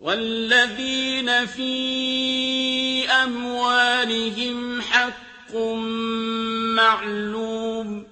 وَالَّذِينَ فِي أَمْوَالِهِمْ حَقٌّ مَّعْلُومٌ